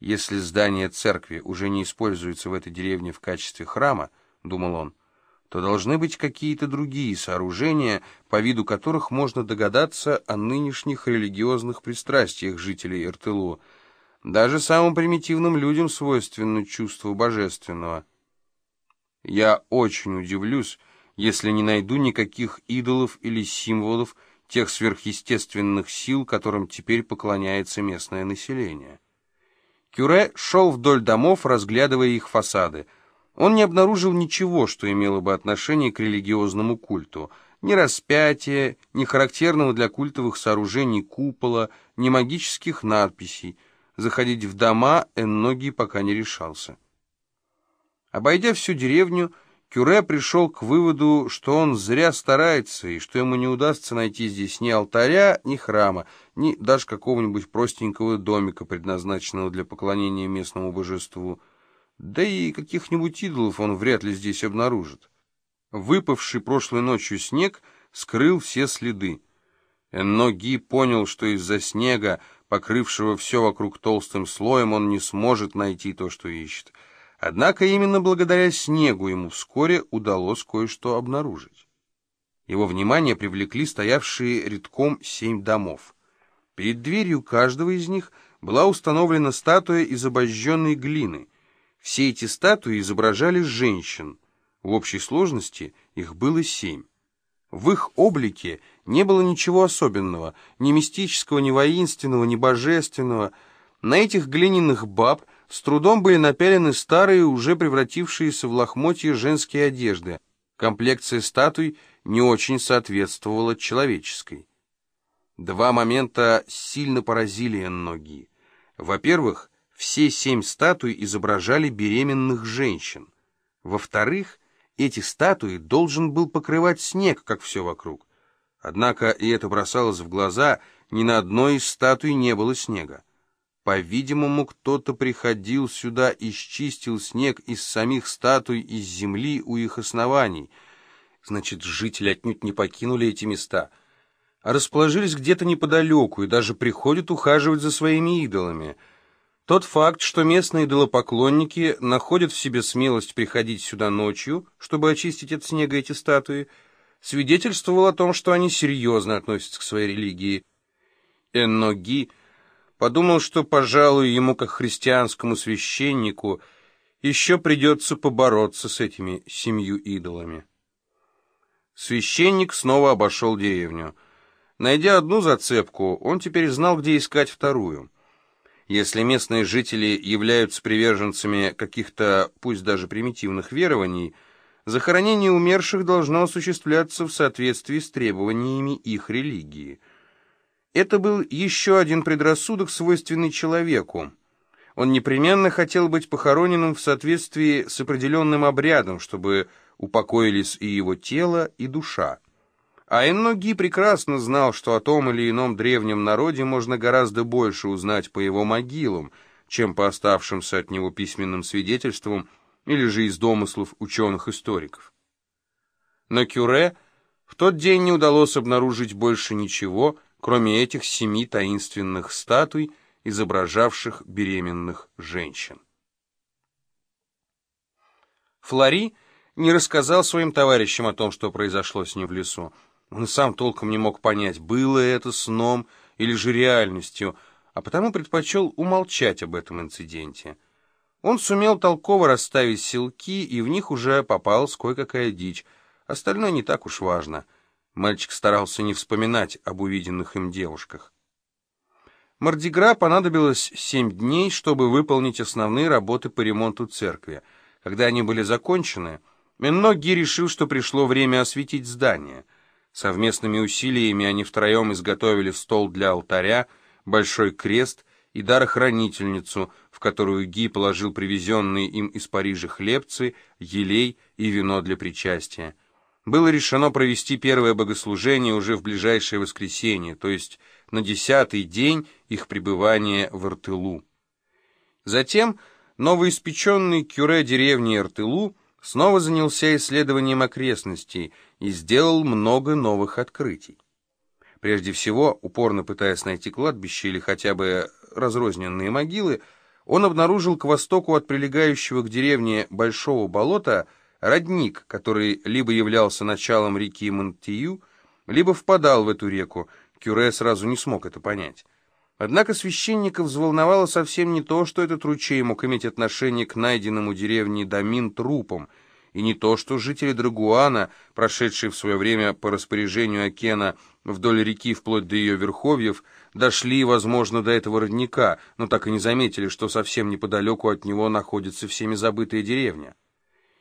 Если здание церкви уже не используется в этой деревне в качестве храма, думал он, то должны быть какие-то другие сооружения, по виду которых можно догадаться о нынешних религиозных пристрастиях жителей Иртылу. Даже самым примитивным людям свойственно чувство божественного. Я очень удивлюсь, если не найду никаких идолов или символов тех сверхъестественных сил, которым теперь поклоняется местное население. Кюре шел вдоль домов, разглядывая их фасады. Он не обнаружил ничего, что имело бы отношение к религиозному культу. Ни распятия, ни характерного для культовых сооружений купола, ни магических надписей. Заходить в дома Энноги пока не решался. Обойдя всю деревню, Кюре пришел к выводу, что он зря старается, и что ему не удастся найти здесь ни алтаря, ни храма, ни даже какого-нибудь простенького домика, предназначенного для поклонения местному божеству. Да и каких-нибудь идолов он вряд ли здесь обнаружит. Выпавший прошлой ночью снег скрыл все следы. Энноги понял, что из-за снега, покрывшего все вокруг толстым слоем, он не сможет найти то, что ищет — Однако именно благодаря снегу ему вскоре удалось кое-что обнаружить. Его внимание привлекли стоявшие редком семь домов. Перед дверью каждого из них была установлена статуя из обожженной глины. Все эти статуи изображали женщин. В общей сложности их было семь. В их облике не было ничего особенного, ни мистического, ни воинственного, ни божественного. На этих глиняных баб – с трудом были напялены старые, уже превратившиеся в лохмотья женские одежды. Комплекция статуй не очень соответствовала человеческой. Два момента сильно поразили ноги. Во-первых, все семь статуй изображали беременных женщин. Во-вторых, эти статуи должен был покрывать снег, как все вокруг. Однако, и это бросалось в глаза, ни на одной из статуй не было снега. По-видимому, кто-то приходил сюда и счистил снег из самих статуй из земли у их оснований. Значит, жители отнюдь не покинули эти места, а расположились где-то неподалеку и даже приходят ухаживать за своими идолами. Тот факт, что местные идолопоклонники находят в себе смелость приходить сюда ночью, чтобы очистить от снега эти статуи, свидетельствовал о том, что они серьезно относятся к своей религии. Энноги — Подумал, что, пожалуй, ему, как христианскому священнику, еще придется побороться с этими семью идолами. Священник снова обошел деревню. Найдя одну зацепку, он теперь знал, где искать вторую. Если местные жители являются приверженцами каких-то, пусть даже примитивных верований, захоронение умерших должно осуществляться в соответствии с требованиями их религии – это был еще один предрассудок, свойственный человеку. Он непременно хотел быть похороненным в соответствии с определенным обрядом, чтобы упокоились и его тело, и душа. А Энноги прекрасно знал, что о том или ином древнем народе можно гораздо больше узнать по его могилам, чем по оставшимся от него письменным свидетельствам или же из домыслов ученых-историков. Но Кюре в тот день не удалось обнаружить больше ничего, кроме этих семи таинственных статуй, изображавших беременных женщин. Флори не рассказал своим товарищам о том, что произошло с ним в лесу. Он сам толком не мог понять, было это сном или же реальностью, а потому предпочел умолчать об этом инциденте. Он сумел толково расставить селки, и в них уже попалась кое-какая дичь. Остальное не так уж важно — Мальчик старался не вспоминать об увиденных им девушках. Мардигра понадобилось семь дней, чтобы выполнить основные работы по ремонту церкви. Когда они были закончены, Менноги решил, что пришло время осветить здание. Совместными усилиями они втроем изготовили стол для алтаря, большой крест и дарохранительницу, в которую Ги положил привезенные им из Парижа хлебцы, елей и вино для причастия было решено провести первое богослужение уже в ближайшее воскресенье, то есть на десятый день их пребывания в Иртылу. Затем новоиспеченный кюре деревни Иртылу снова занялся исследованием окрестностей и сделал много новых открытий. Прежде всего, упорно пытаясь найти кладбище или хотя бы разрозненные могилы, он обнаружил к востоку от прилегающего к деревне Большого болота родник, который либо являлся началом реки Монтию, либо впадал в эту реку. Кюре сразу не смог это понять. Однако священника взволновало совсем не то, что этот ручей мог иметь отношение к найденному деревне Домин трупам, и не то, что жители Драгуана, прошедшие в свое время по распоряжению Акена вдоль реки вплоть до ее верховьев, дошли, возможно, до этого родника, но так и не заметили, что совсем неподалеку от него находится всеми забытая деревня.